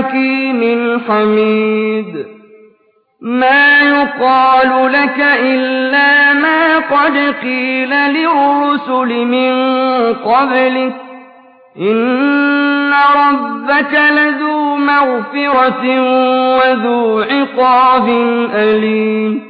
حَكِيمٍ حَمِيدٍ. مَّا يُقَالُ لَكَ إِلَّا مَا قَدْ قِيلَ لِلرُّسُلِ مِن قَبْلِكَ ۚ. إِنَّ رَبَّكَ لَذُو مَغْفِرَةٍ وَذُو عِقَابٍ أَلِيمٍ.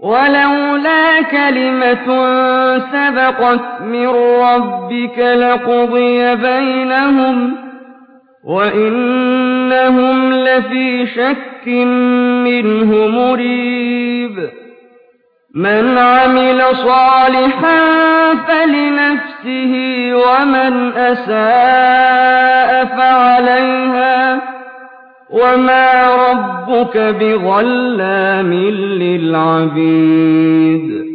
وَلَوْلَا كَلِمَةٌ سَبَقَتْ مِن رَّبِّكَ لَقُضِيَ بَيْنَهُمْ ۚ وَإِنَّهُمْ لَفِي شَكٍّ مِّنْهُ مُرِيبٍ. مَّنْ عَمِلَ صَالِحًا فَلِنَفْسِهِ وَمَنْ أَسَاءَ فَعَلَيْهَا ۗ وَمَا رَبُّكَ بِظَلَّامٍ لِّلْعَبِيدِ